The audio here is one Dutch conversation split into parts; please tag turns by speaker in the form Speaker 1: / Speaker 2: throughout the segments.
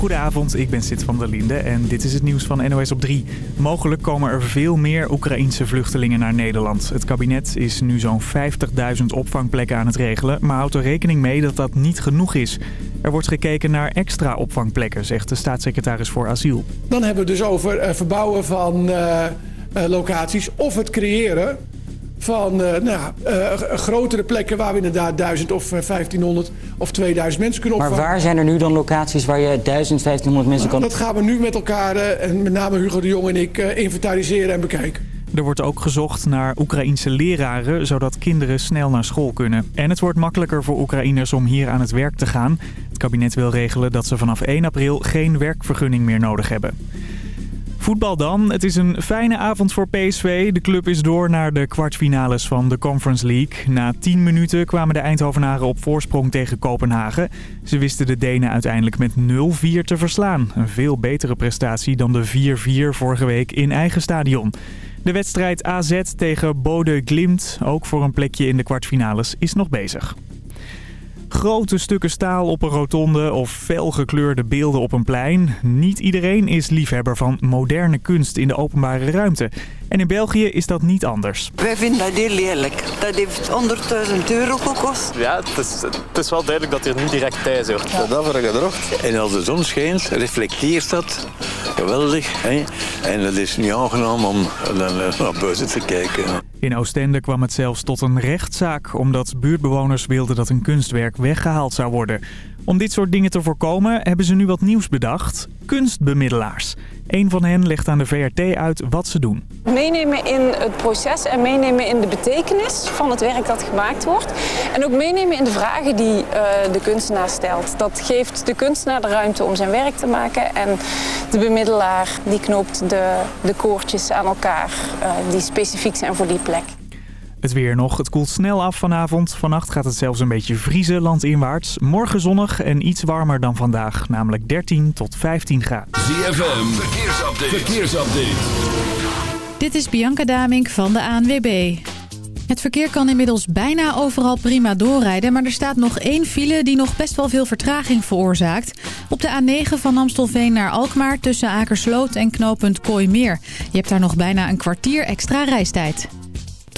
Speaker 1: Goedenavond, ik ben Sid van der Linde en dit is het nieuws van NOS op 3. Mogelijk komen er veel meer Oekraïense vluchtelingen naar Nederland. Het kabinet is nu zo'n 50.000 opvangplekken aan het regelen, maar houdt er rekening mee dat dat niet genoeg is. Er wordt gekeken naar extra opvangplekken, zegt de staatssecretaris voor asiel.
Speaker 2: Dan hebben we dus over uh, verbouwen van uh, uh, locaties of het creëren van nou, grotere plekken waar we inderdaad 1000 of 1500 of 2000 mensen kunnen opvangen.
Speaker 3: Maar waar zijn er nu dan locaties waar je 1000, 1500 mensen kan...
Speaker 2: Dat gaan we nu met elkaar, en met name Hugo de Jong en ik, inventariseren en bekijken.
Speaker 1: Er wordt ook gezocht naar Oekraïense leraren, zodat kinderen snel naar school kunnen. En het wordt makkelijker voor Oekraïners om hier aan het werk te gaan. Het kabinet wil regelen dat ze vanaf 1 april geen werkvergunning meer nodig hebben. Voetbal dan. Het is een fijne avond voor PSV. De club is door naar de kwartfinales van de Conference League. Na 10 minuten kwamen de Eindhovenaren op voorsprong tegen Kopenhagen. Ze wisten de Denen uiteindelijk met 0-4 te verslaan. Een veel betere prestatie dan de 4-4 vorige week in eigen stadion. De wedstrijd AZ tegen Bode Glimt, ook voor een plekje in de kwartfinales, is nog bezig. Grote stukken staal op een rotonde of felgekleurde beelden op een plein. Niet iedereen is liefhebber van moderne kunst in de openbare ruimte. En in België is dat niet anders.
Speaker 4: Wij vinden dat heel lelijk. Dat heeft 100.000 euro gekost.
Speaker 5: Ja, het is, het is wel duidelijk dat hij niet direct thuis hoort.
Speaker 6: Ja. Dat wordt gedrocht. En als de zon schijnt, reflecteert dat. Geweldig. Hè? En het is niet aangenaam om naar buiten te kijken.
Speaker 1: In Oostende kwam het zelfs tot een rechtszaak... omdat buurtbewoners wilden dat een kunstwerk weggehaald zou worden. Om dit soort dingen te voorkomen hebben ze nu wat nieuws bedacht. Kunstbemiddelaars. Een van hen legt aan de VRT uit wat ze doen.
Speaker 7: Meenemen in het proces en meenemen in de betekenis van het werk dat gemaakt wordt. En ook meenemen in de vragen die uh, de kunstenaar stelt. Dat geeft de kunstenaar de ruimte om zijn werk te maken. En de bemiddelaar die knoopt de, de koortjes aan elkaar uh, die specifiek zijn voor die plek.
Speaker 1: Het weer nog. Het koelt snel af vanavond. Vannacht gaat het zelfs een beetje vriezen landinwaarts. Morgen zonnig en iets warmer dan vandaag. Namelijk 13 tot 15 graden.
Speaker 8: ZFM. Verkeersupdate. Verkeersupdate.
Speaker 9: Dit is Bianca Damink van de ANWB. Het verkeer kan inmiddels bijna overal prima doorrijden... maar er staat nog één file die nog best wel veel vertraging veroorzaakt. Op de A9 van Amstelveen naar Alkmaar tussen Akersloot en knooppunt Kooimeer. Je hebt daar nog bijna een kwartier extra reistijd.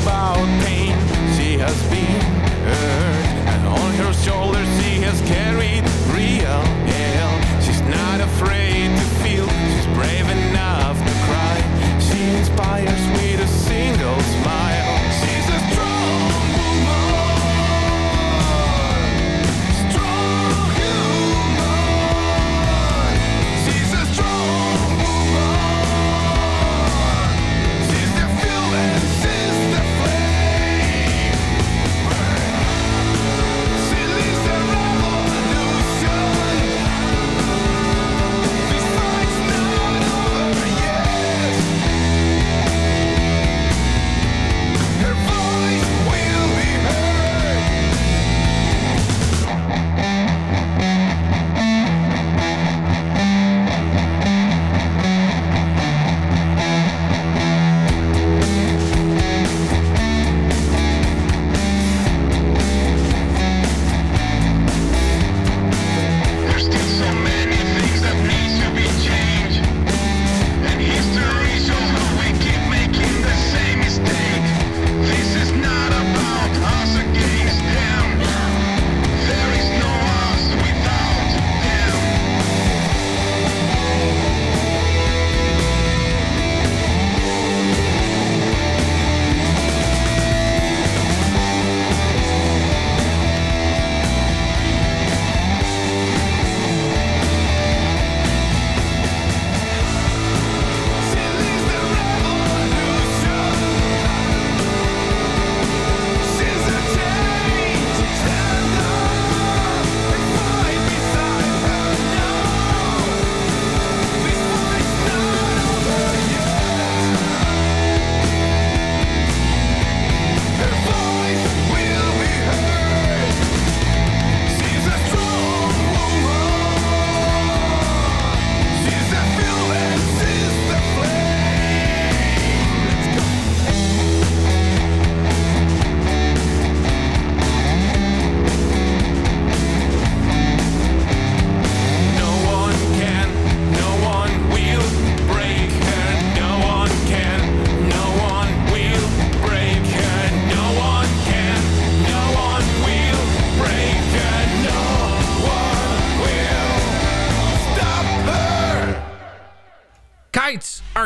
Speaker 10: About pain, she has been hurt, and on her shoulders she has carried real hell. She's not afraid to feel, she's brave enough to cry. She inspires with a single smile.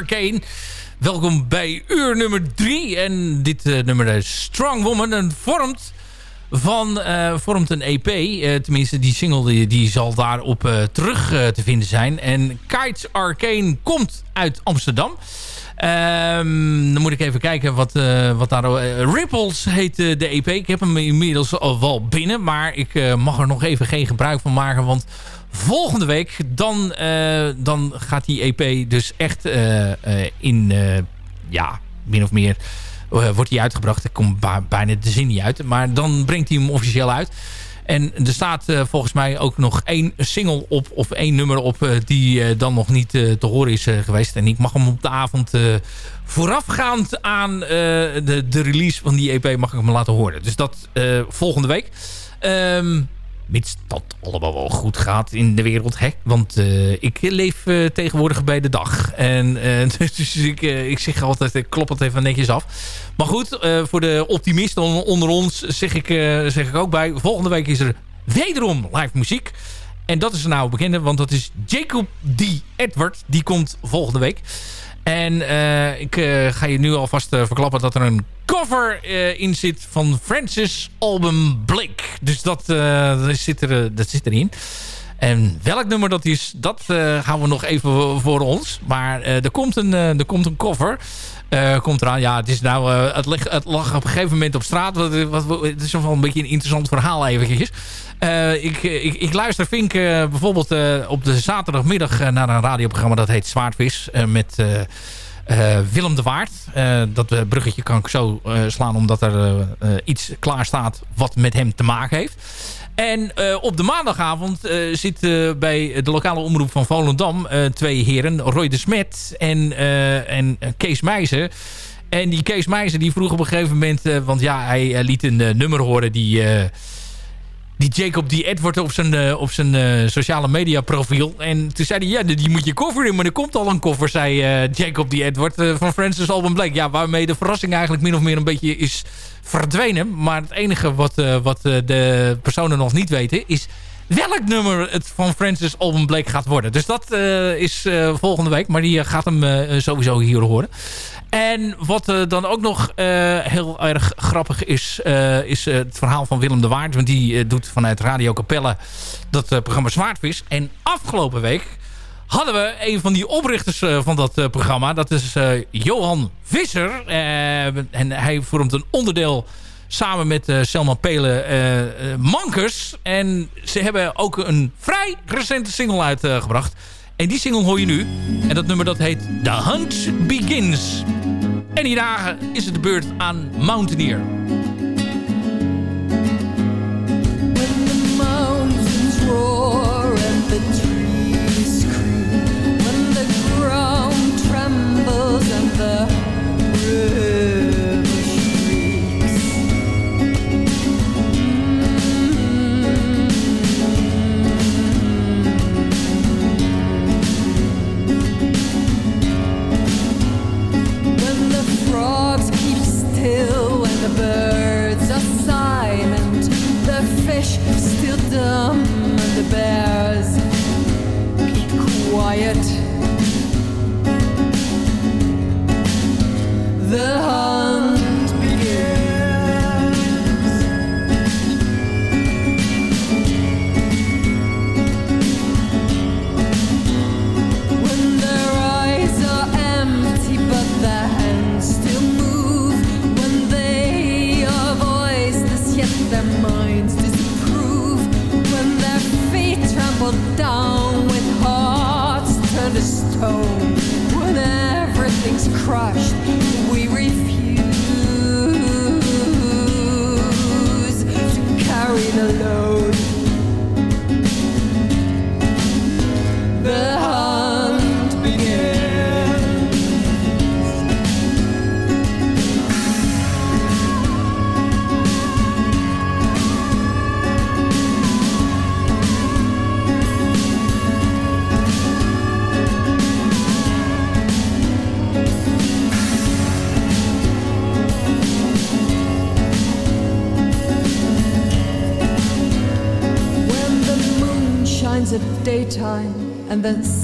Speaker 11: Arcane. Welkom bij uur nummer 3. En dit nummer is Strong Woman. En vormt, van, vormt een EP. tenminste, die single die, die zal daarop terug te vinden zijn. En Kite Arcane komt uit Amsterdam. Um, dan moet ik even kijken wat, uh, wat daar... Ripples heet de EP. Ik heb hem inmiddels al wel binnen. Maar ik mag er nog even geen gebruik van maken. Want volgende week dan, dan gaat die EP dus echt in... ja, min of meer... wordt hij uitgebracht. Ik kom bijna de zin niet uit. Maar dan brengt hij hem officieel uit. En er staat volgens mij ook nog één single op, of één nummer op... Die dan nog niet te horen is geweest. En ik mag hem op de avond voorafgaand aan de, de release van die EP... mag ik hem laten horen. Dus dat volgende week. Um, mits dat allemaal wel goed gaat in de wereld. Hè? Want uh, ik leef uh, tegenwoordig bij de dag. En uh, dus ik, ik zeg altijd, ik klop het even netjes af. Maar goed, voor de optimisten onder ons zeg ik, zeg ik ook bij. Volgende week is er wederom live muziek. En dat is nou bekende, want dat is Jacob D. Edward. Die komt volgende week. En uh, ik uh, ga je nu alvast uh, verklappen dat er een cover in zit van Francis album Blake. Dus dat, dat, zit, er, dat zit erin. En welk nummer dat is, dat gaan we nog even voor ons. Maar er, komt een, er komt een cover. komt eraan. Ja, het, is nou, het, lag, het lag op een gegeven moment op straat. Wat, wat, het is wel een beetje een interessant verhaal eventjes. Ik, ik, ik, luister Vink uh, bijvoorbeeld op de zaterdagmiddag naar een radioprogramma dat heet Zwaardvis. met Willem de Waard. dat bruggetje kan ik zo slaan omdat er iets klaar staat wat met hem te maken heeft. En op de maandagavond zitten bij de lokale omroep van Volendam twee heren. Roy de Smet en, en Kees Meijzen. En die Kees Meijzen die vroeg op een gegeven moment... want ja, hij liet een nummer horen die die Jacob die Edward op zijn, uh, op zijn uh, sociale media profiel. En toen zei hij, ja, die moet je cover in. Maar er komt al een cover, zei uh, Jacob die Edward van Francis Alban Blake. Ja, waarmee de verrassing eigenlijk min of meer een beetje is verdwenen. Maar het enige wat, wat de personen nog niet weten is welk nummer het van Francis Alban Blake gaat worden. Dus dat is volgende week. Maar die gaat hem sowieso hier horen. En wat uh, dan ook nog uh, heel erg grappig is, uh, is het verhaal van Willem de Waard. Want die doet vanuit Radio Capelle dat programma Zwaardvis. En afgelopen week hadden we een van die oprichters van dat programma. Dat is Johan Visser. en hij vormt een onderdeel samen met Selma Pelen Mankers. En ze hebben ook een vrij recente single uitgebracht. En die single hoor je nu. En dat nummer dat heet The Hunt Begins. En die dagen is het de beurt aan Mountaineer. When the mountains roar and and
Speaker 12: then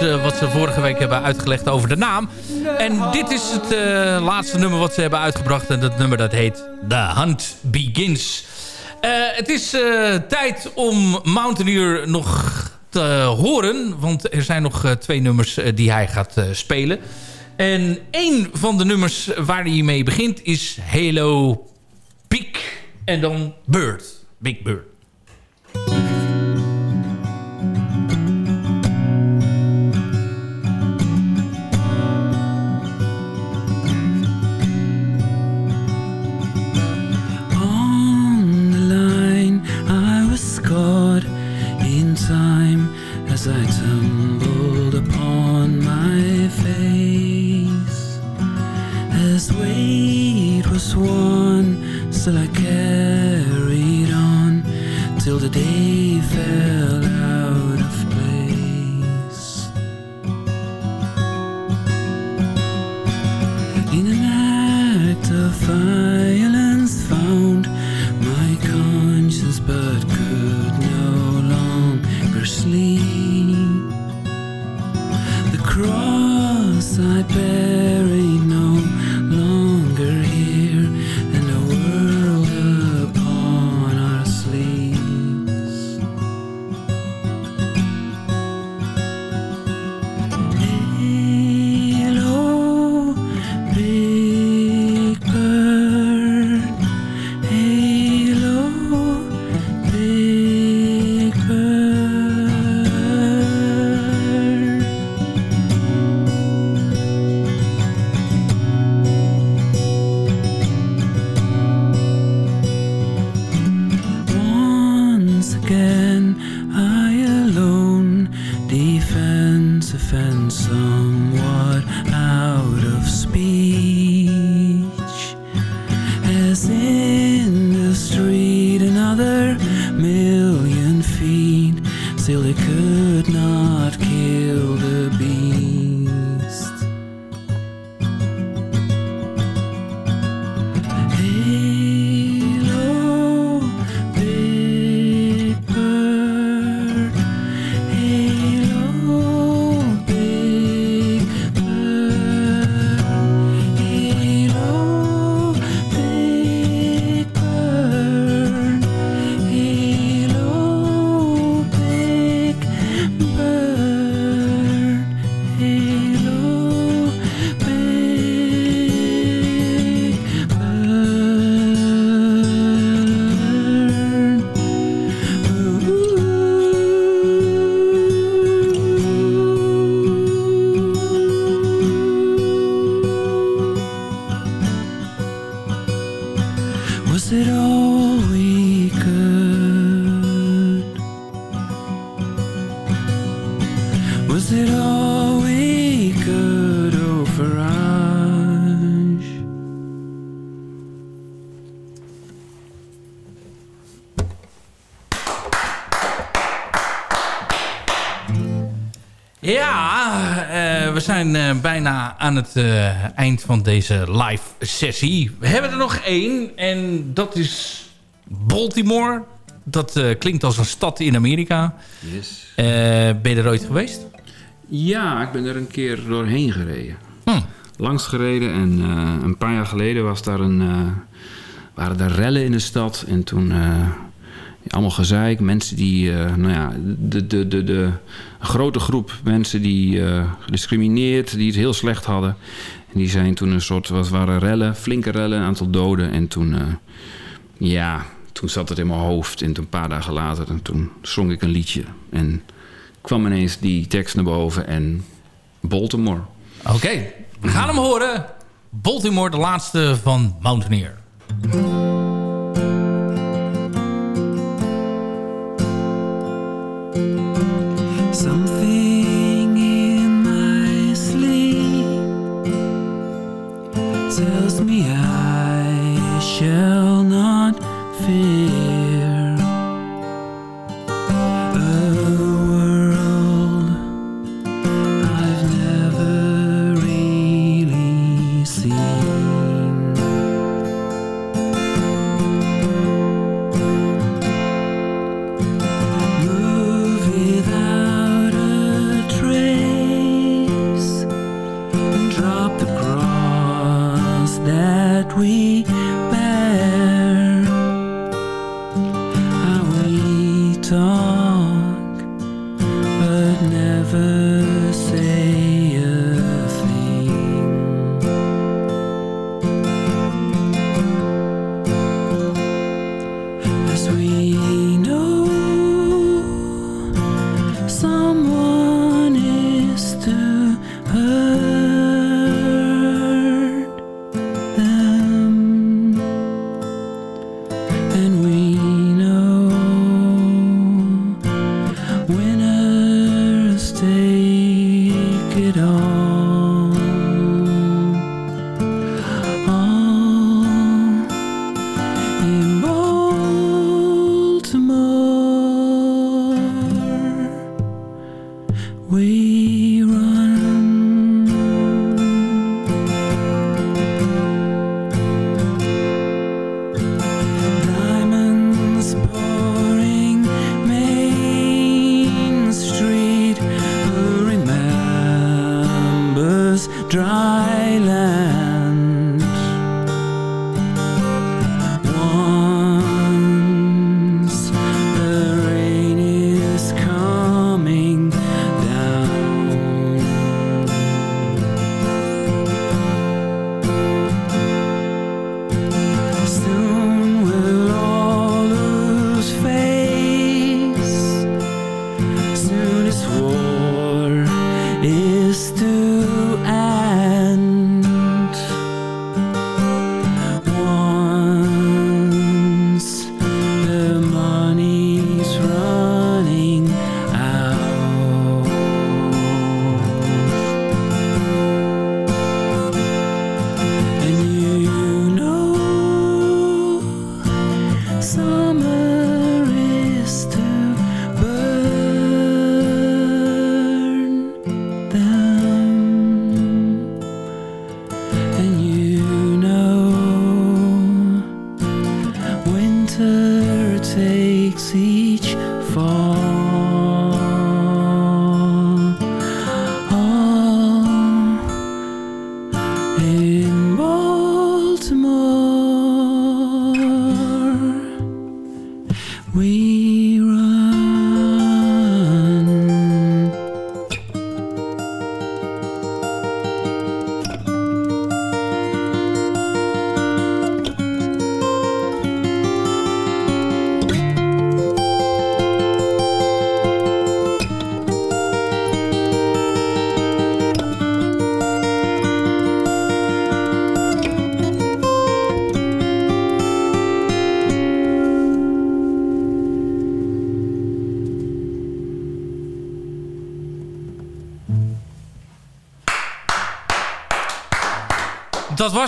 Speaker 11: Eh, wat ze vorige week hebben uitgelegd over de naam. En dit is het eh, laatste nummer wat ze hebben uitgebracht. En dat nummer dat heet The Hunt Begins. Eh, het is tijd om Mountaineer nog te horen. Want er zijn nog twee nummers die hij gaat spelen. En één van de nummers waar hij mee begint is Halo Big en dan Bird. Big Bird.
Speaker 13: defend somewhat out of
Speaker 11: speed. Aan het eh, eind van deze live sessie. We hebben er nog één en dat is Baltimore. Dat eh, klinkt als een stad in Amerika.
Speaker 14: Yes.
Speaker 11: Eh, ben je er ooit geweest?
Speaker 14: Ja, ik ben er een keer doorheen gereden.
Speaker 11: Hm.
Speaker 14: Langs gereden en een paar jaar geleden was daar een, waren er rellen in de stad. En toen allemaal gezeik. Mensen die, eh, nou ja, de, de, de, de grote groep mensen die eh, gediscrimineerd, die het heel slecht hadden. En die zijn toen een soort, was waren rellen, flinke rellen, een aantal doden. En toen, eh, ja, toen zat het in mijn hoofd. En toen een paar dagen later, en toen zong ik een liedje. En kwam ineens die tekst naar boven en Baltimore.
Speaker 11: Oké, we gaan hem horen. Baltimore, de laatste van Mountaineer.
Speaker 13: still it all.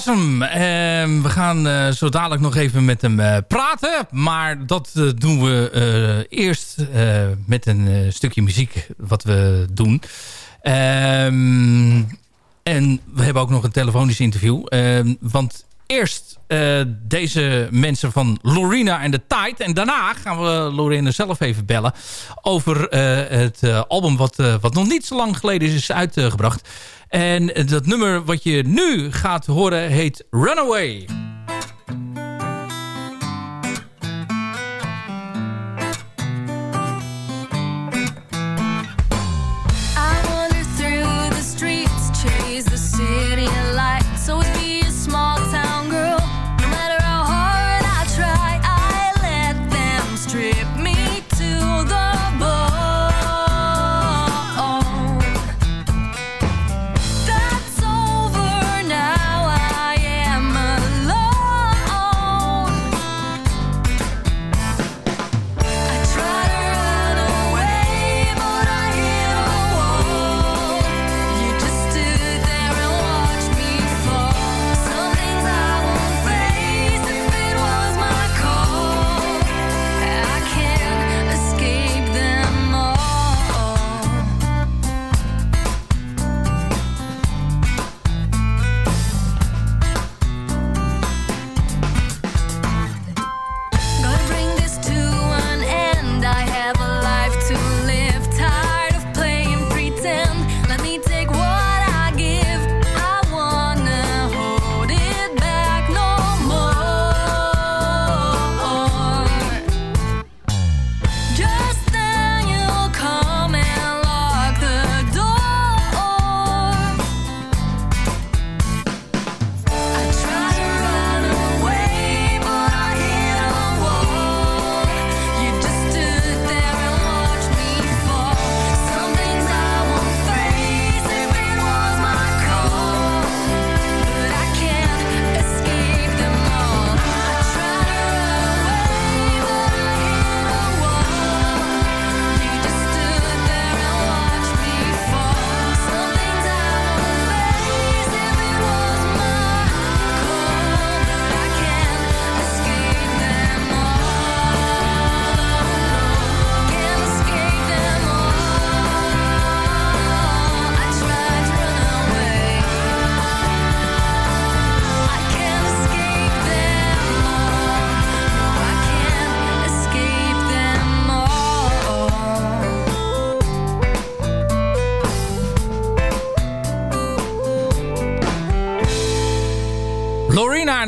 Speaker 11: Was hem. Ehm, we gaan eh, zo dadelijk nog even met hem eh, praten. Maar dat eh, doen we eerst met een stukje muziek wat we doen. Ehm, en we hebben ook nog een telefonisch interview. Ehm, want eerst deze mensen van Lorena en de Tide. En daarna gaan we Lorena zelf even bellen over het album wat, wat nog niet zo lang geleden is uitgebracht. En dat nummer wat je nu gaat horen heet Runaway.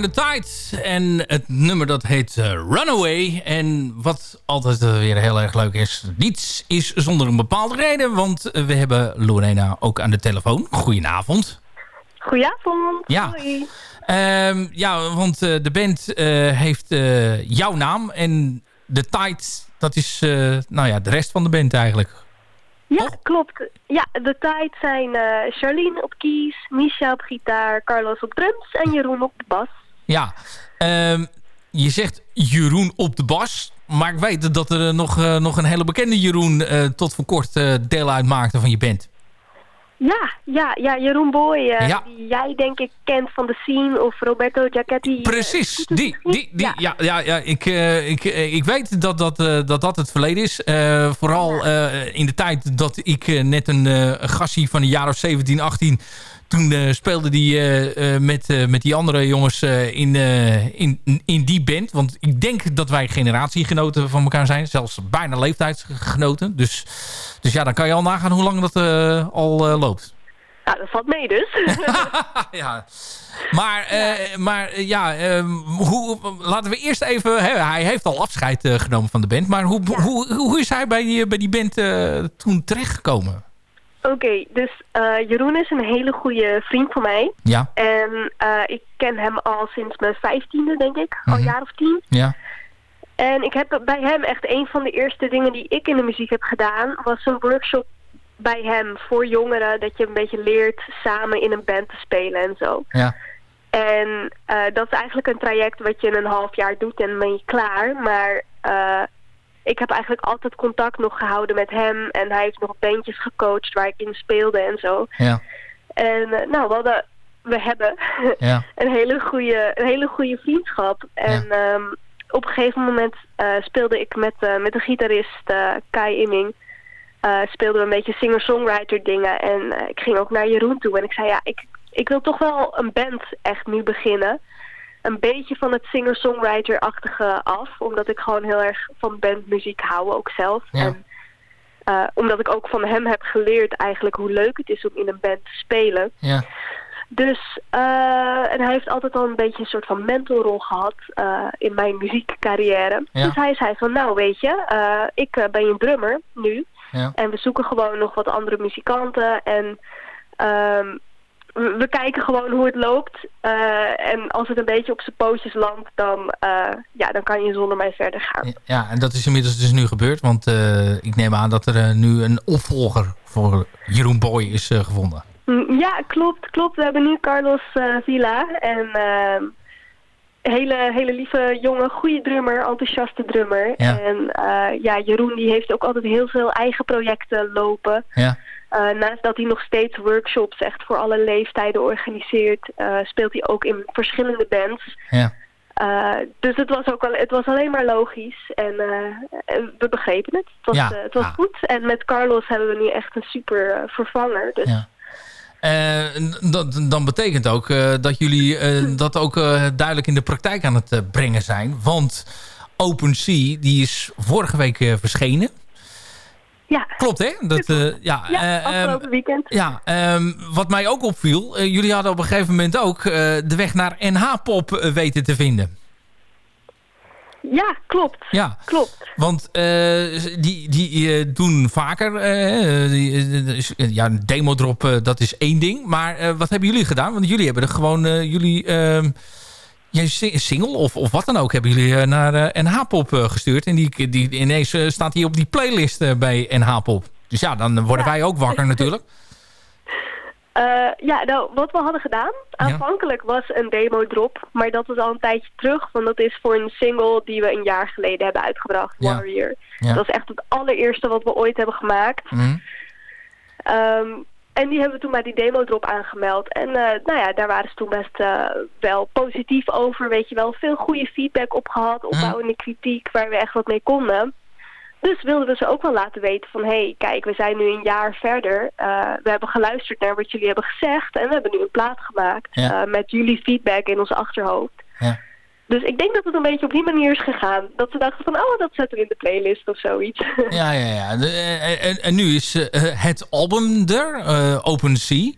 Speaker 11: De Tide. En het nummer dat heet eh, Runaway. En wat altijd eh, weer heel erg leuk is. Niets is zonder een bepaalde reden. Want eh, we hebben Lorena ook aan de telefoon. Goedenavond.
Speaker 15: Goedenavond.
Speaker 11: Ja.
Speaker 15: Hoi.
Speaker 11: Ehm, ja, want de band heeft jouw naam. En de Tide, dat is nou ja, de rest van de band eigenlijk.
Speaker 15: Ja, klopt. Ja, de tijd zijn eh Charlene op keys, Misha op gitaar, Carlos op drums en Jeroen op de bas.
Speaker 11: Ja, ehm, je zegt Jeroen op de bas. Maar ik weet dat er nog, eh, nog een hele bekende Jeroen eh, tot voor kort eh, deel uitmaakte van je band.
Speaker 15: Ja, ja, ja, Jeroen Boy, eh,
Speaker 11: Ja.
Speaker 15: die jij denk ik kent van de scene, of Roberto Giacchetti. eh,
Speaker 11: Precies, die, die, die, ja. Ja, ja, ik, eh, ik, eh, ik weet dat dat, eh, dat dat het verleden is. Eh, vooral eh, in de tijd dat ik eh, net een, eh, gastie van een jaar of 17, 18... Toen eh, speelde die eh, eh, met, met die andere jongens in, in, in die band. Want ik denk dat wij generatiegenoten van elkaar zijn. Zelfs bijna leeftijdsgenoten. Dus, dus ja, dan kan je al nagaan hoe lang dat al loopt.
Speaker 15: Nou, dat valt mee dus.
Speaker 11: ja. Maar, eh, maar ja, ehm, hoe, laten we eerst even... Hè, hij heeft al afscheid genomen van de band. Maar hoe, hoe, hoe is hij bij die, bij die band toen terechtgekomen?
Speaker 15: Oké, dus eh, Jeroen is een hele goede vriend van mij.
Speaker 11: Ja.
Speaker 15: En eh, ik ken hem al sinds mijn vijftiende, denk ik. Al een jaar of tien.
Speaker 11: Ja.
Speaker 15: En ik heb bij hem echt een van de eerste dingen die ik in de muziek heb gedaan... was een workshop bij hem voor jongeren. Dat je een beetje leert samen in een band te spelen en zo.
Speaker 11: Ja.
Speaker 15: En eh, dat is eigenlijk een traject wat je in een half jaar doet en dan ben je klaar. Maar eh, ik heb eigenlijk altijd contact nog gehouden met hem. En hij heeft nog bandjes gecoacht waar ik in speelde en zo.
Speaker 11: Ja.
Speaker 15: En eh, nou, we hadden we hebben
Speaker 11: Ja.
Speaker 15: een, hele goede, een hele goede vriendschap. En ehm, op een gegeven moment eh, speelde ik met, eh, met de gitarist Kai Imming. speelden we een beetje singer-songwriter dingen. En ik ging ook naar Jeroen toe. En ik zei, ja, ik, ik wil toch wel een band echt nu beginnen. Een beetje van het singer-songwriter-achtige af. Omdat ik gewoon heel erg van bandmuziek hou, ook zelf. En eh, omdat ik ook van hem heb geleerd eigenlijk hoe leuk het is om in een band te spelen.
Speaker 11: Ja.
Speaker 15: Dus, eh, en hij heeft altijd al een beetje een soort van mentorrol gehad eh, in mijn muziekcarrière.
Speaker 11: Ja.
Speaker 15: Dus hij zei van, nou weet je, ik ben je drummer nu.
Speaker 11: Ja.
Speaker 15: En we zoeken gewoon nog wat andere muzikanten. En ehm, we, we kijken gewoon hoe het loopt. Eh, en als het een beetje op zijn pootjes landt, dan, eh, ja, dan kan je zonder mij verder gaan.
Speaker 11: Ja, en dat is inmiddels dus nu gebeurd. Want eh, ik neem aan dat er nu een opvolger voor Jeroen Boy is gevonden.
Speaker 15: Mm, Ja, klopt, klopt. We hebben nu Carlos Villa. En ehm hele, hele lieve, jonge, goede drummer, enthousiaste drummer.
Speaker 11: Ja.
Speaker 15: En ja, Jeroen die heeft ook altijd heel veel eigen projecten lopen.
Speaker 11: Ja.
Speaker 15: Eh, naast dat hij nog steeds workshops echt voor alle leeftijden organiseert, eh, speelt hij ook in verschillende bands.
Speaker 11: Ja.
Speaker 15: Eh, dus het was, ook al, het was alleen maar logisch en we begrepen het. Het was,
Speaker 11: Ja,
Speaker 15: het was
Speaker 11: ja.
Speaker 15: goed. En met Carlos hebben we nu echt een super vervanger. Dus
Speaker 11: Ja. Dat, dan betekent ook dat jullie dat ook duidelijk in de praktijk aan het brengen zijn. Want OpenSea, die is vorige week verschenen.
Speaker 15: Ja.
Speaker 11: Klopt, hè? Dat, eh, ja,
Speaker 15: Ja,
Speaker 11: eh, ehm,
Speaker 15: afgelopen weekend.
Speaker 11: Ja, ehm, wat mij ook opviel, eh, jullie hadden op een gegeven moment ook de weg naar NH-pop weten te vinden.
Speaker 15: Ja, klopt.
Speaker 11: Ja,
Speaker 15: klopt.
Speaker 11: Want die, die doen vaker, die, ja, een demo-drop, dat is één ding. Maar wat hebben jullie gedaan? Want jullie hebben er gewoon, jullie si- single of, of wat dan ook, hebben jullie eh, naar eh, NH-pop eh, gestuurd. En die, die, ineens staat die op die playlist bij NH-pop. Dus ja, dan worden wij ook wakker natuurlijk.
Speaker 15: Eh, ja, nou, wat we hadden gedaan, aanvankelijk was een demo-drop, maar dat is al een tijdje terug, want dat is voor een single die we een jaar geleden hebben uitgebracht,
Speaker 11: Ja.
Speaker 15: Warrior.
Speaker 11: Ja.
Speaker 15: Dat is echt het allereerste wat we ooit hebben gemaakt. Ehm, en die hebben we toen bij die demo-drop aangemeld. En eh, nou ja, daar waren ze toen best eh, wel positief over, weet je wel. Veel goede feedback op gehad, opbouwende kritiek, waar we echt wat mee konden. Dus wilden we ze ook wel laten weten van... hé, hey, kijk, we zijn nu een jaar verder. Eh, we hebben geluisterd naar wat jullie hebben gezegd... en we hebben nu een plaat gemaakt
Speaker 11: Ja.
Speaker 15: met jullie feedback in ons achterhoofd.
Speaker 11: Ja.
Speaker 15: Dus ik denk dat het een beetje op die manier is gegaan. Dat ze dachten van, oh, dat zetten we in de playlist of zoiets.
Speaker 11: Ja, ja, ja. De- eh, en, en nu is eh, het album er, eh Open Sea.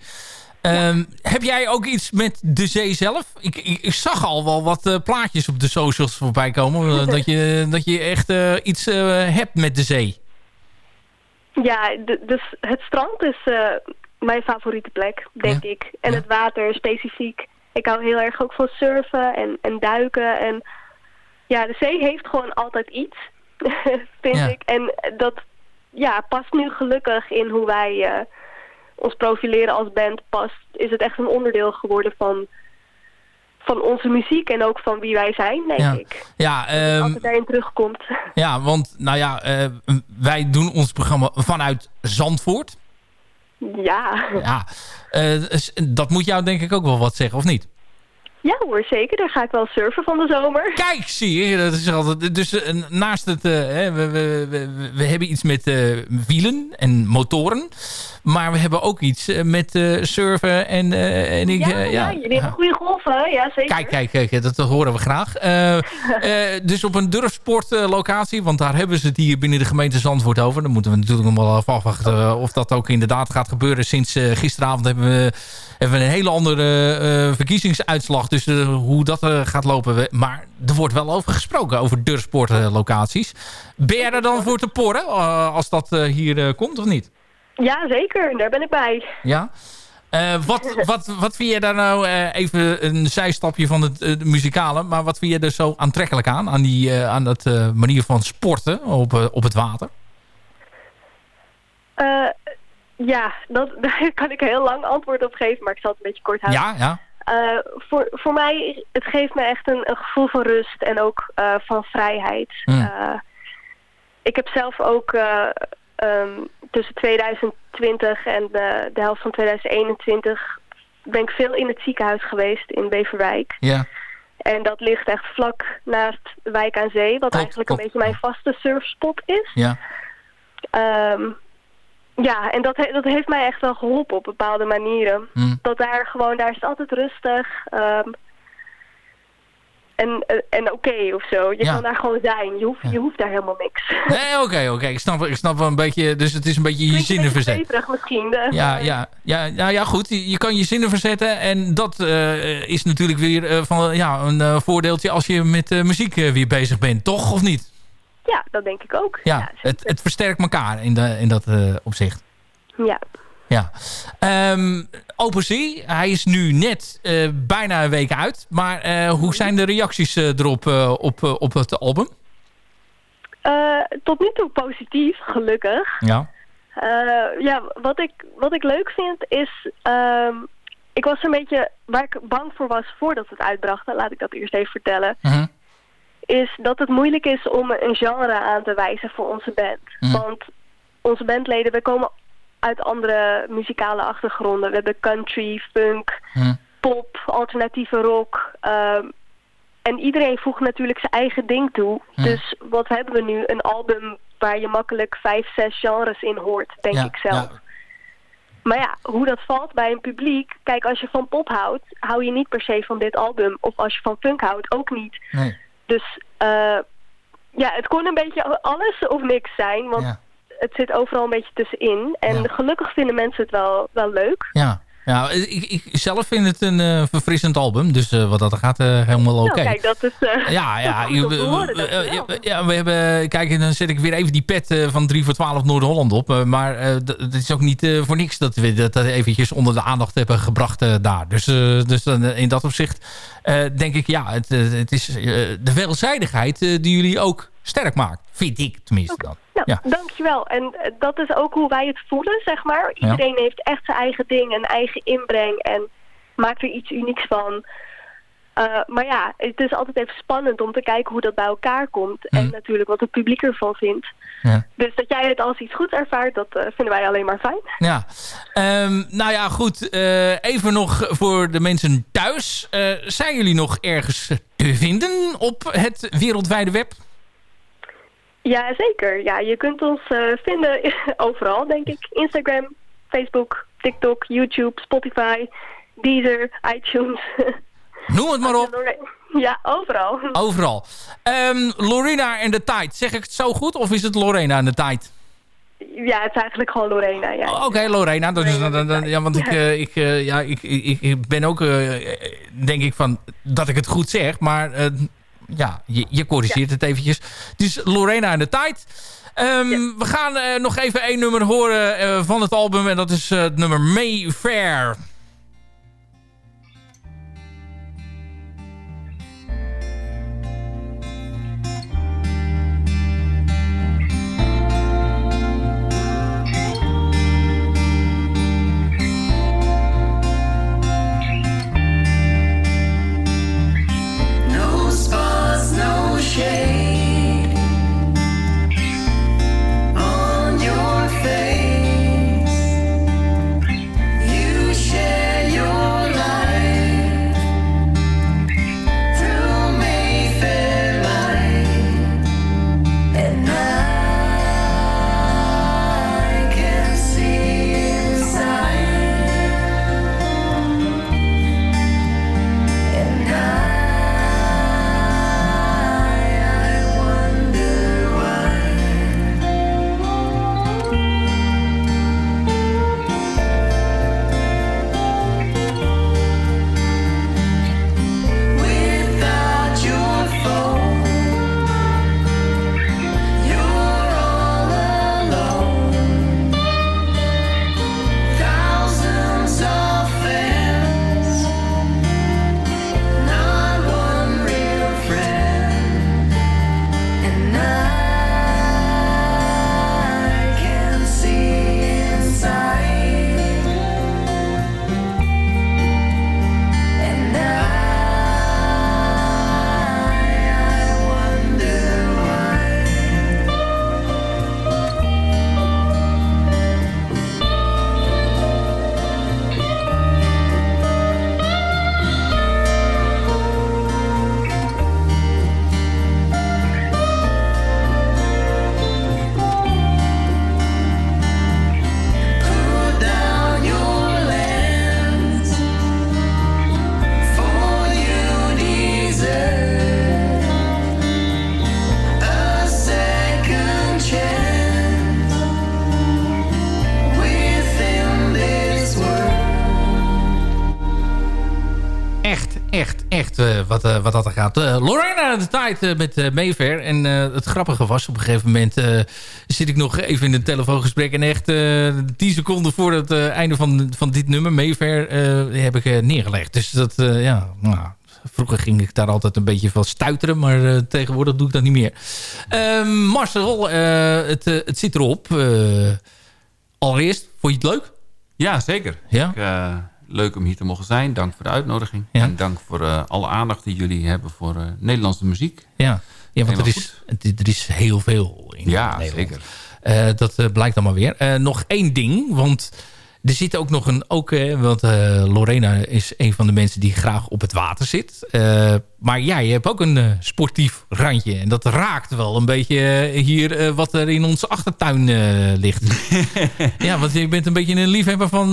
Speaker 11: Ehm, Heb jij ook iets met de zee zelf? Ik, ik, ik zag al wel wat eh, plaatjes op de socials voorbij komen. eh, dat, je, dat je echt eh, iets eh, hebt met de zee.
Speaker 15: ja, dus het strand is eh, mijn favoriete plek, denk ik. En het water specifiek. Ik hou heel erg ook van surfen en, en duiken. En ja, de zee heeft gewoon altijd iets, vind
Speaker 11: Ja.
Speaker 15: ik. En dat ja, past nu gelukkig in hoe wij eh, ons profileren als band. Past, is het echt een onderdeel geworden van, van onze muziek en ook van wie wij zijn, denk
Speaker 11: Ja.
Speaker 15: ik.
Speaker 11: Ja, ehm,
Speaker 15: Als het daarin terugkomt.
Speaker 11: ja, want nou ja, eh, wij doen ons programma vanuit Zandvoort.
Speaker 15: Ja.
Speaker 11: Ja, dat moet jou denk ik ook wel wat zeggen, of niet?
Speaker 15: Ja hoor, zeker. Daar ga ik wel surfen van de zomer.
Speaker 11: Kijk, zie je. Dat is altijd, dus eh, naast het... eh, hè, we, we, we, we hebben iets met eh, wielen en motoren. Maar we hebben ook iets eh, met eh, surfen en, eh, en ik...
Speaker 15: Ja, ja, jullie hebben goede golven, ja zeker.
Speaker 11: Kijk, kijk, kijk, dat horen we graag. Dus op een durfsportlocatie, want daar hebben ze het hier binnen de gemeente Zandvoort over. Dan moeten we natuurlijk nog wel afwachten of dat ook inderdaad gaat gebeuren. Sinds gisteravond hebben we, hebben we een hele andere verkiezingsuitslag. Dus hoe dat gaat lopen. Maar er wordt wel over gesproken, over durfsportlocaties. Ben jij er dan voor te porren als dat hier komt of niet?
Speaker 15: Ja, zeker. Daar ben ik bij.
Speaker 11: Ja. Eh, wat, wat, wat vind je daar nou, eh, even een zijstapje van het eh, muzikale, maar wat vind je er zo aantrekkelijk aan, aan, die, aan dat manier van sporten op, op het water?
Speaker 15: Ja, dat, daar kan ik een heel lang antwoord op geven, maar ik zal het een beetje kort houden.
Speaker 11: Ja, ja.
Speaker 15: Voor, voor mij, het geeft me echt een, een gevoel van rust en ook van vrijheid.
Speaker 11: Hmm.
Speaker 15: Ik heb zelf ook eh, ehm, tussen 2020 en de, de helft van 2021 ben ik veel in het ziekenhuis geweest in Beverwijk.
Speaker 11: Ja.
Speaker 15: En dat ligt echt vlak naast Wijk aan Zee, wat eigenlijk een beetje mijn vaste surfspot is.
Speaker 11: Ja.
Speaker 15: Ehm, ja, en dat, he- dat heeft mij echt wel geholpen op bepaalde manieren.
Speaker 11: Hmm.
Speaker 15: Dat daar gewoon, daar is het altijd rustig. ehm, en eh, en oké of zo. Je
Speaker 11: Ja.
Speaker 15: kan daar gewoon zijn. Je hoeft, je hoeft daar helemaal niks.
Speaker 11: Nee, oké, oké. Ik snap, ik snap wel een beetje... Dus het is een beetje je zinnen verzetten.
Speaker 15: Misschien. de-
Speaker 11: Ja, ja, ja, nou ja, goed. Je je kan je zinnen verzetten. En dat eh, is natuurlijk weer eh, van, ja, een eh, voordeeltje als je met eh, muziek eh, weer bezig bent. Toch, of niet?
Speaker 15: Ja, dat denk ik ook.
Speaker 11: Ja, het, het versterkt elkaar in, de, in dat eh, opzicht.
Speaker 15: Ja.
Speaker 11: Ja. Ehm Open Sea, hij is nu net eh, bijna een week uit. Maar eh, hoe zijn de reacties eh, erop op, op het album?
Speaker 15: Tot nu toe positief, gelukkig.
Speaker 11: Ja.
Speaker 15: Ja, wat ik, wat ik leuk vind is... ehm, ik was een beetje... Waar ik bang voor was voordat we het uitbrachten... Laat ik dat eerst even vertellen.
Speaker 11: Mhm.
Speaker 15: Is dat het moeilijk is om een genre aan te wijzen voor onze band.
Speaker 11: Mhm.
Speaker 15: Want onze bandleden, we komen uit andere muzikale achtergronden. We hebben country, funk, pop, alternatieve rock. ehm, en iedereen voegt natuurlijk zijn eigen ding toe. Dus wat hebben we nu? Een album waar je makkelijk vijf, zes genres in hoort, denk
Speaker 11: Ja,
Speaker 15: ik zelf. Maar ja, hoe dat valt bij een publiek... Kijk, als je van pop houdt, hou je niet per se van dit album. Of als je van funk houdt, ook niet.
Speaker 11: Nee.
Speaker 15: Dus eh, ja, het kon een beetje alles of niks zijn. Want het zit overal een beetje tussenin. En gelukkig vinden mensen het wel, wel leuk.
Speaker 11: Ja. Ja, ik, ik zelf vind het een eh, verfrissend album. Dus eh, wat dat gaat, eh, helemaal oké.
Speaker 15: Nou, kijk, dat is...
Speaker 11: Ja, ja, je-
Speaker 15: horen,
Speaker 11: ja, we hebben... Kijk, dan zet ik weer even die pet van 3 voor 12 Noord-Holland op. Maar het is ook niet voor niks dat we dat eventjes onder de aandacht hebben gebracht daar. Dus, dus dan, in dat opzicht denk ik, ja, het, het is de veelzijdigheid die jullie ook sterk maakt. Vind ik tenminste dan.
Speaker 15: Nou,
Speaker 11: Ja.
Speaker 15: dankjewel. En eh, dat is ook hoe wij het voelen, zeg maar.
Speaker 11: Ja.
Speaker 15: Iedereen heeft echt zijn eigen ding, een eigen inbreng en maakt er iets unieks van. Eh, maar ja, het is altijd even spannend om te kijken hoe dat bij elkaar komt. En natuurlijk wat het publiek ervan vindt.
Speaker 11: Ja.
Speaker 15: Dus dat jij het als iets goeds ervaart, dat eh, vinden wij alleen maar fijn.
Speaker 11: Ja, Ehm, nou ja, goed. even nog voor de mensen thuis. Zijn jullie nog ergens te vinden op het wereldwijde web?
Speaker 15: Ja, zeker. Ja, je kunt ons eh, vinden overal, denk ik. Instagram, Facebook, TikTok, YouTube, Spotify, Deezer, iTunes.
Speaker 11: Noem het maar op.
Speaker 15: Ja, overal.
Speaker 11: Overal. Ehm, Lorena en de Tide. Zeg ik het zo goed? Of is het Lorena en de Tide?
Speaker 15: Ja, het is eigenlijk gewoon Lorena. Ja.
Speaker 11: Oké, Lorena. Dus, dan, dan- dan- ja, want ik, eh, ik, eh, ja, ik, ik, ik ben ook, denk ik, van dat ik het goed zeg. Maar ja, je, je corrigeert het eventjes. Dus Lorena en de Tide. Ehm, We gaan eh, nog even één nummer horen eh, van het album. En dat is eh, het nummer Mayfair.
Speaker 13: No
Speaker 11: Eh, met eh, Mayfair. En eh, het grappige was, op een gegeven moment zit ik nog even in een telefoongesprek. En echt 10 seconden voor het einde van, van dit nummer, Mayfair, eh, heb ik neergelegd. Dus dat, ja, nou, vroeger ging ik daar altijd een beetje van stuiteren. Maar tegenwoordig doe ik dat niet meer. Ehm, Marcel, het, het zit erop. Allereerst, vond je het leuk?
Speaker 14: Ja, zeker.
Speaker 11: Ja?
Speaker 14: Ik, leuk om hier te mogen zijn. Dank voor de uitnodiging.
Speaker 11: Ja.
Speaker 14: En dank voor eh, alle aandacht die jullie hebben voor eh, Nederlandse muziek.
Speaker 11: Ja, ja want er is, er is heel veel in
Speaker 14: Ja,
Speaker 11: Nederland.
Speaker 14: zeker.
Speaker 11: Eh, dat blijkt dan maar weer. Nog één ding, want er zit ook nog een... Ook, want Lorena is een van de mensen die graag op het water zit. Maar jij hebt ook een eh, sportief randje. En dat raakt wel een beetje eh, hier eh, wat er in onze achtertuin ligt. ja, want je bent een beetje een liefhebber van,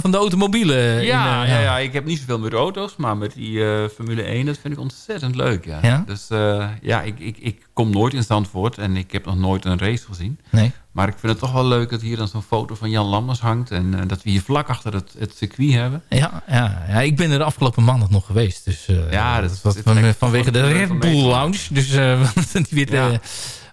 Speaker 11: van de automobielen. in,
Speaker 14: Ja,
Speaker 11: eh,
Speaker 14: ja, ja, ik heb niet zoveel met auto's, maar met die Formule 1, dat vind ik ontzettend leuk. Ja.
Speaker 11: Ja?
Speaker 14: Dus ja, ik, ik, ik kom nooit in Zandvoort en ik heb nog nooit een race gezien.
Speaker 11: Nee.
Speaker 14: Maar ik vind het toch wel leuk dat hier dan zo'n foto van Jan Lammers hangt en dat we hier vlak achter het, het circuit hebben.
Speaker 11: Ja, ja, ja, ik ben er de afgelopen maandag nog geweest. Dus,
Speaker 14: Ja,
Speaker 11: dat
Speaker 14: dat
Speaker 11: van,
Speaker 14: echt
Speaker 11: vanwege de Red Bull. Lounge. Dus eh, die weer,
Speaker 14: Ja.
Speaker 11: eh,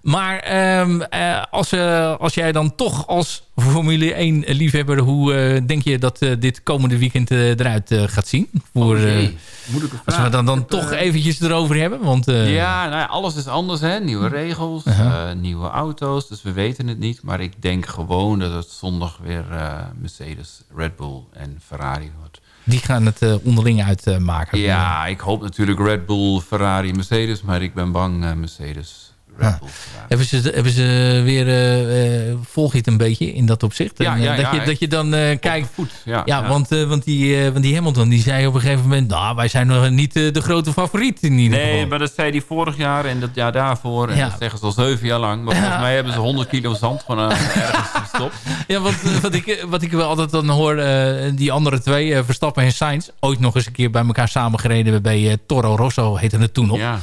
Speaker 11: maar ehm, eh, als, eh, als jij dan toch als Formule 1 liefhebber... hoe eh, denk je dat eh, dit komende weekend eh, eruit eh, gaat zien? Voor,
Speaker 14: Oh
Speaker 11: eh,
Speaker 14: ik het
Speaker 11: als we het dan, dan toch eventjes erover hebben. Want, eh,
Speaker 14: ja, nou ja, alles is anders, hè. Nieuwe regels,
Speaker 11: Uh-huh.
Speaker 14: eh, nieuwe auto's, dus we weten het niet. Maar ik denk gewoon dat het zondag weer eh, Mercedes, Red Bull en Ferrari wordt.
Speaker 11: Die gaan het eh, onderling uitmaken.
Speaker 14: Ja, ik hoop natuurlijk Red Bull, Ferrari, Mercedes, maar ik ben bang eh, Mercedes, Red Bull.
Speaker 11: Hebben ze, hebben ze weer, eh, eh, volg je het een beetje in dat opzicht?
Speaker 14: Ja,
Speaker 11: En, eh,
Speaker 14: ja,
Speaker 11: dat,
Speaker 14: ja,
Speaker 11: je, dat je dan eh, kijkt...
Speaker 14: ja,
Speaker 11: ja,
Speaker 14: ja.
Speaker 11: Want, eh, want, die, eh, want die Hamilton die zei op een gegeven moment... nou, wij zijn nog niet de grote favoriet in ieder geval.
Speaker 14: Nee, maar dat zei hij vorig jaar en dat jaar daarvoor. En
Speaker 11: Ja.
Speaker 14: dat zeggen ze al zeven jaar lang. Maar volgens
Speaker 11: Ja.
Speaker 14: mij hebben ze 100 kilo zand gewoon ergens gestopt.
Speaker 11: Ja, want wat ik, wat ik wel altijd dan hoor... eh, die andere twee, Verstappen en Sainz... ooit nog eens een keer bij elkaar samengereden... bij Toro Rosso heette het toen nog.
Speaker 14: Ja.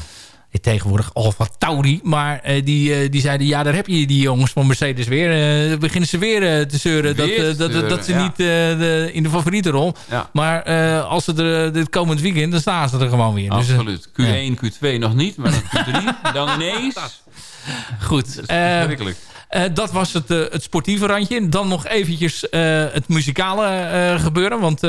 Speaker 11: Tegenwoordig Alfa Tauri. Maar eh, die, eh, die zeiden, ja, daar heb je die jongens van Mercedes weer. Eh, beginnen ze weer eh, te zeuren.
Speaker 14: Weer
Speaker 11: dat, eh, dat,
Speaker 14: zeuren,
Speaker 11: dat ze
Speaker 14: ja.
Speaker 11: niet eh, de, in de favorietenrol.
Speaker 14: Ja.
Speaker 11: Maar eh, als ze er eh, dit komend weekend, dan staan ze er gewoon weer. Dus, eh,
Speaker 14: Absoluut. Q1, Q2 nog niet, maar dan Q3. dan ineens.
Speaker 11: Goed.
Speaker 14: Dat is
Speaker 11: Eh,
Speaker 14: verschrikkelijk.
Speaker 11: Eh, dat was het, eh, het sportieve randje. Dan nog eventjes eh, het muzikale gebeuren. Want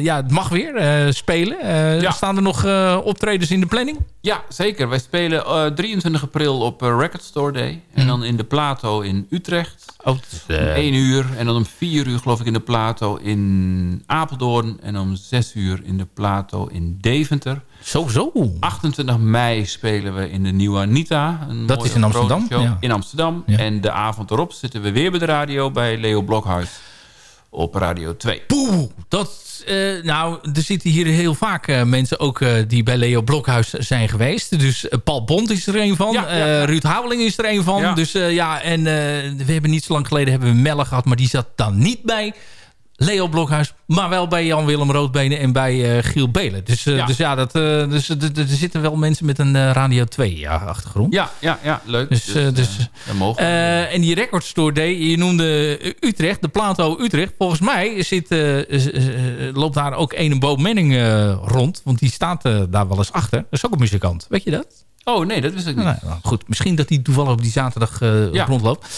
Speaker 11: ja, het mag weer spelen. Staan er nog optredens in de planning?
Speaker 14: Ja, zeker. Wij spelen eh, 23 april op Record Store Day. En dan in de Plato in Utrecht.
Speaker 11: Oh,
Speaker 14: om 1 uur. En dan om 4 uur geloof ik in de Plato in Apeldoorn. En om 6 uur in de Plato in Deventer.
Speaker 11: Zo, zo.
Speaker 14: 28 mei spelen we in de Nieuwe Anita. Een
Speaker 11: Dat is in Amsterdam, ja.
Speaker 14: In Amsterdam.
Speaker 11: Ja.
Speaker 14: En de avond erop zitten we weer bij de radio bij Leo Blokhuis. Op Radio 2.
Speaker 11: Poeh, dat, eh, nou, er zitten hier heel vaak eh, mensen ook eh, die bij Leo Blokhuis zijn geweest. Dus Paul Bond is er een van.
Speaker 14: Ja, ja, ja.
Speaker 11: Ruud Houweling is er een van.
Speaker 14: Ja.
Speaker 11: Dus ja, en we hebben niet zo lang geleden hebben we Melle gehad, maar die zat dan niet bij Leo Blokhuis, maar wel bij Jan-Willem Roodbenen en bij eh, Giel Belen. Dus eh,
Speaker 14: Ja.
Speaker 11: dus ja, dat, eh, dus, er zitten wel mensen met een Radio 2 ja, achtergrond.
Speaker 14: Ja, ja, ja, leuk.
Speaker 11: Dus,
Speaker 14: Dus,
Speaker 11: dus,
Speaker 14: mogen
Speaker 11: en die Record Store Day, je noemde Utrecht, de Plato Utrecht. Volgens mij zit, loopt daar ook een Bo Menning rond. Want die staat daar wel eens achter. Dat is ook een muzikant. Weet je dat?
Speaker 14: Oh nee, dat wist ik niet.
Speaker 11: Nou, nou, goed, misschien dat hij toevallig op die zaterdag
Speaker 14: Ja.
Speaker 11: rondloopt.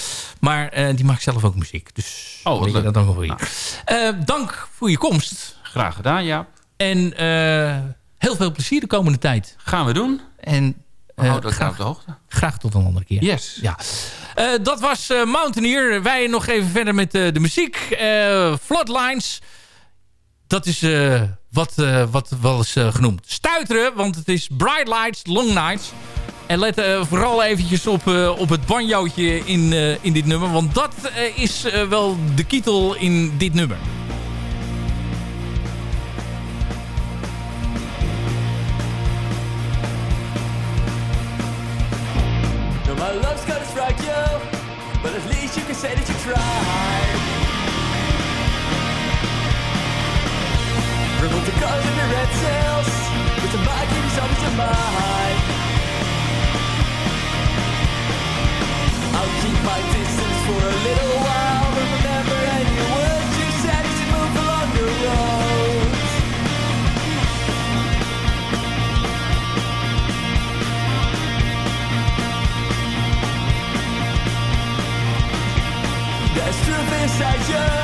Speaker 11: Maar eh, die maakt zelf ook muziek. Dus
Speaker 14: Oh,
Speaker 11: weet je dat dan wel weer. Eh, dank voor je komst.
Speaker 14: Graag gedaan, ja.
Speaker 11: En heel veel plezier de komende tijd.
Speaker 14: Gaan we doen.
Speaker 11: En
Speaker 14: elkaar
Speaker 11: graag,
Speaker 14: op de hoogte.
Speaker 11: graag tot een andere keer.
Speaker 14: Yes.
Speaker 11: Ja. Dat was Mountaineer. Wij nog even verder met de muziek. Floodlines. Dat is eh, wat, eh, wat wel eens eh, genoemd. Stuiteren, want het is Bright Lights, Long Nights. En let vooral eventjes op, op het banjootje in, in dit nummer. Want dat is wel de kietel in dit nummer.
Speaker 13: My love's gonna strike but at least you can say that you tried. Purple the colors in the red sails With the Vikings up to mine I'll keep my distance for a little while But remember any words you said as you move along the road. There's truth inside you.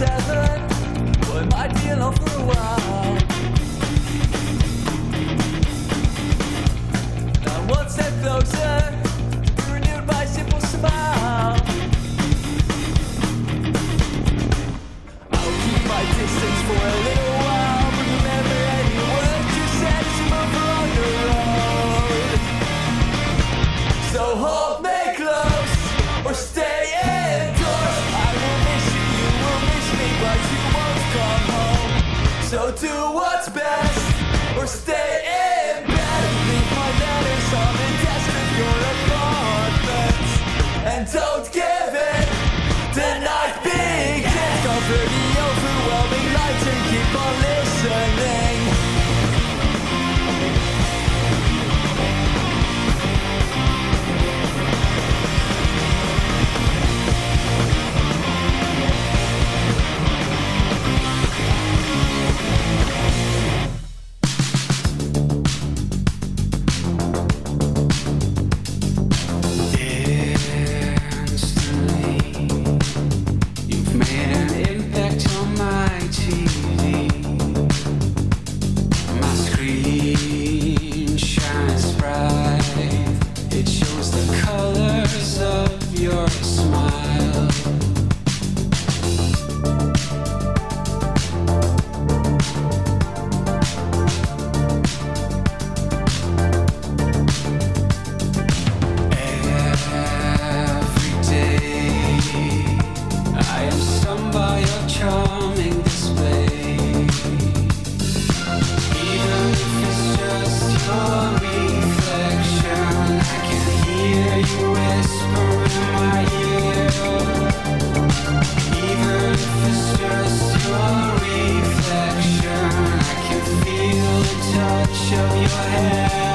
Speaker 13: seven, well, might be alone for a while.
Speaker 11: yeah.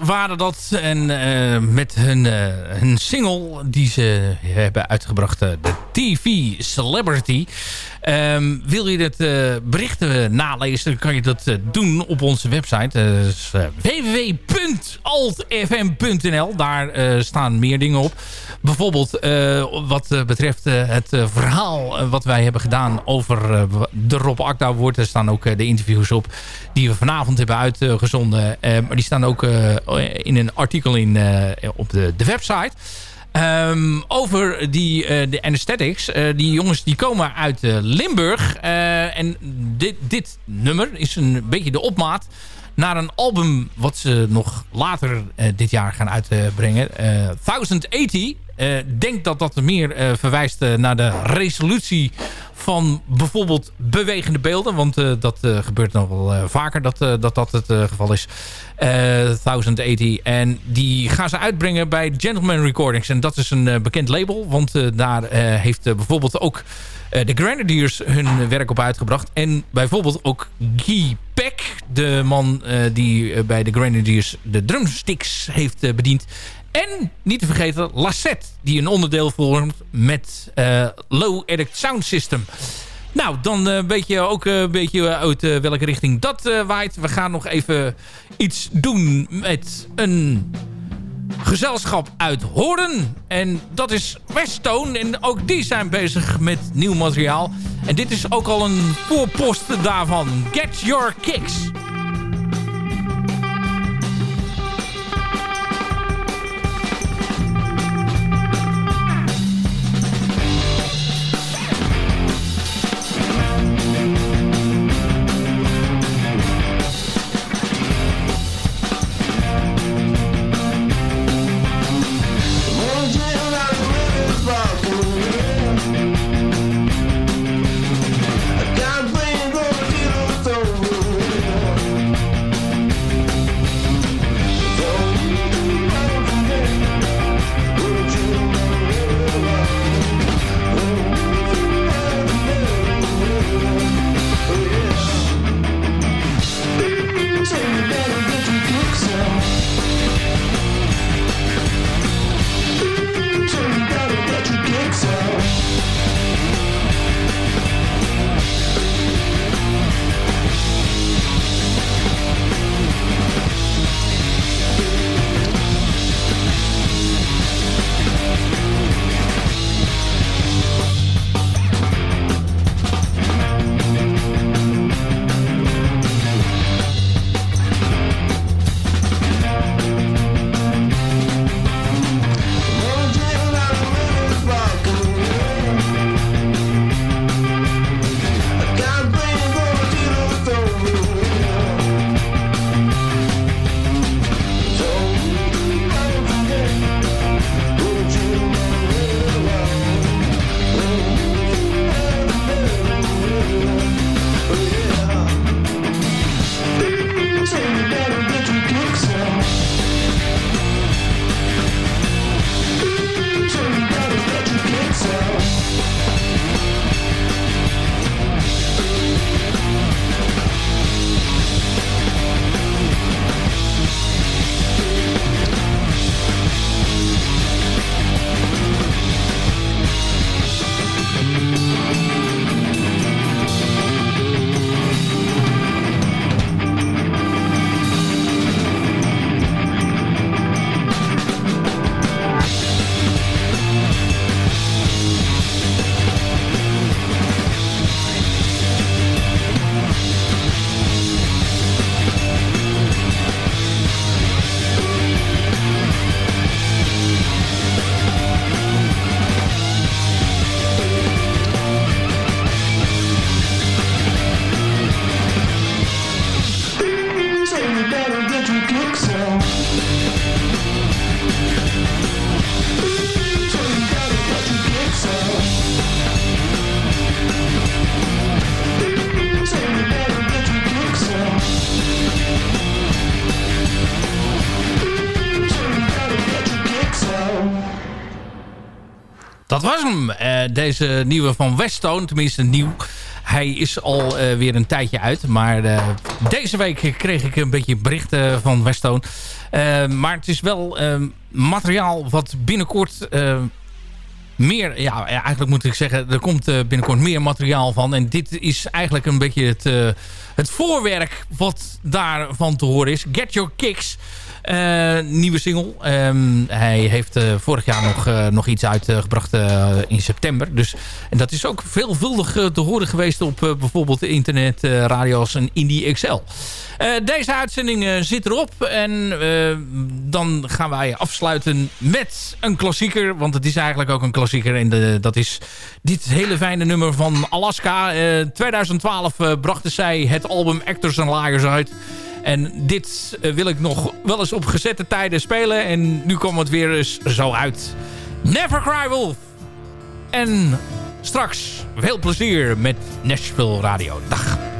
Speaker 11: Waren dat. En eh, met hun, eh, hun single die ze hebben uitgebracht. eh, de TV Celebrity. Ehm, wil je het eh, berichten nalezen, dan kan je dat doen op onze website. dat www.altfm.nl. Daar staan meer dingen op. Bijvoorbeeld eh, wat eh, betreft eh, het verhaal wat wij hebben gedaan over de Rob Akda wordt. Er staan ook de interviews op die we vanavond hebben uitgezonden. Maar die staan ook in een artikel in, op de, de website. Ehm, over die, de anesthetics. Die jongens die komen uit Limburg. En dit, dit nummer is een beetje de opmaat naar een album wat ze nog later dit jaar gaan uitbrengen. Eh 1080. Eh, denk dat dat meer eh, verwijst eh, naar de resolutie van bijvoorbeeld bewegende beelden. Want dat gebeurt nog wel vaker dat, dat dat het geval is. Eh 1080. En die gaan ze uitbrengen bij Gentleman Recordings. En dat is een bekend label. Want daar heeft bijvoorbeeld ook de Grenadiers hun werk op uitgebracht. En bijvoorbeeld ook Guy Peck, de man die bij de Grenadiers de drumsticks heeft bediend. En niet te vergeten Lassette, die een onderdeel vormt met eh, Low Edit Sound System. Nou, dan eh, weet je ook eh, een beetje uit eh, welke richting dat eh, waait. We gaan nog even iets doen met een gezelschap uit Hoorn. En dat is Westone. En ook die zijn bezig met nieuw materiaal. En dit is ook al een voorpost daarvan. Get Your Kicks. Dat was hem. Eh, deze nieuwe van Westone. Tenminste nieuw. hij is al eh, weer een tijdje uit. Maar eh, deze week kreeg ik een beetje berichten van Westone. Maar het is wel eh, materiaal wat binnenkort... meer, ja, eigenlijk moet ik zeggen, er komt binnenkort meer materiaal van. En dit is eigenlijk een beetje het, het voorwerk wat daarvan te horen is. Get Your Kicks. Eh, nieuwe single. Ehm, hij heeft eh, vorig jaar nog, eh, nog iets uitgebracht in september. Dus, en dat is ook veelvuldig te horen geweest op bijvoorbeeld internetradio's en Indie. Eh, deze uitzending zit erop. En dan gaan wij afsluiten met een klassieker. Want het is eigenlijk ook een klassieker. En de, dat is dit hele fijne nummer van Alaska. Eh 2012 eh, brachten zij het album Actors and Liars uit. En dit eh, wil ik nog wel eens op gezette tijden spelen. En nu komt het weer eens zo uit. Never Cry Wolf. En straks veel plezier met Nashville Radio. Dag.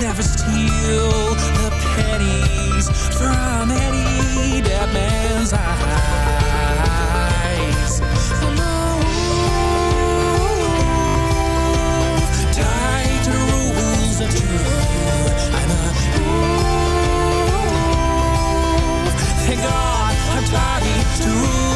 Speaker 16: Never steal the pennies from any dead man's eyes. I'm a wolf, tied to rules of truth. I'm a wolf. Thank God I'm tied to rules.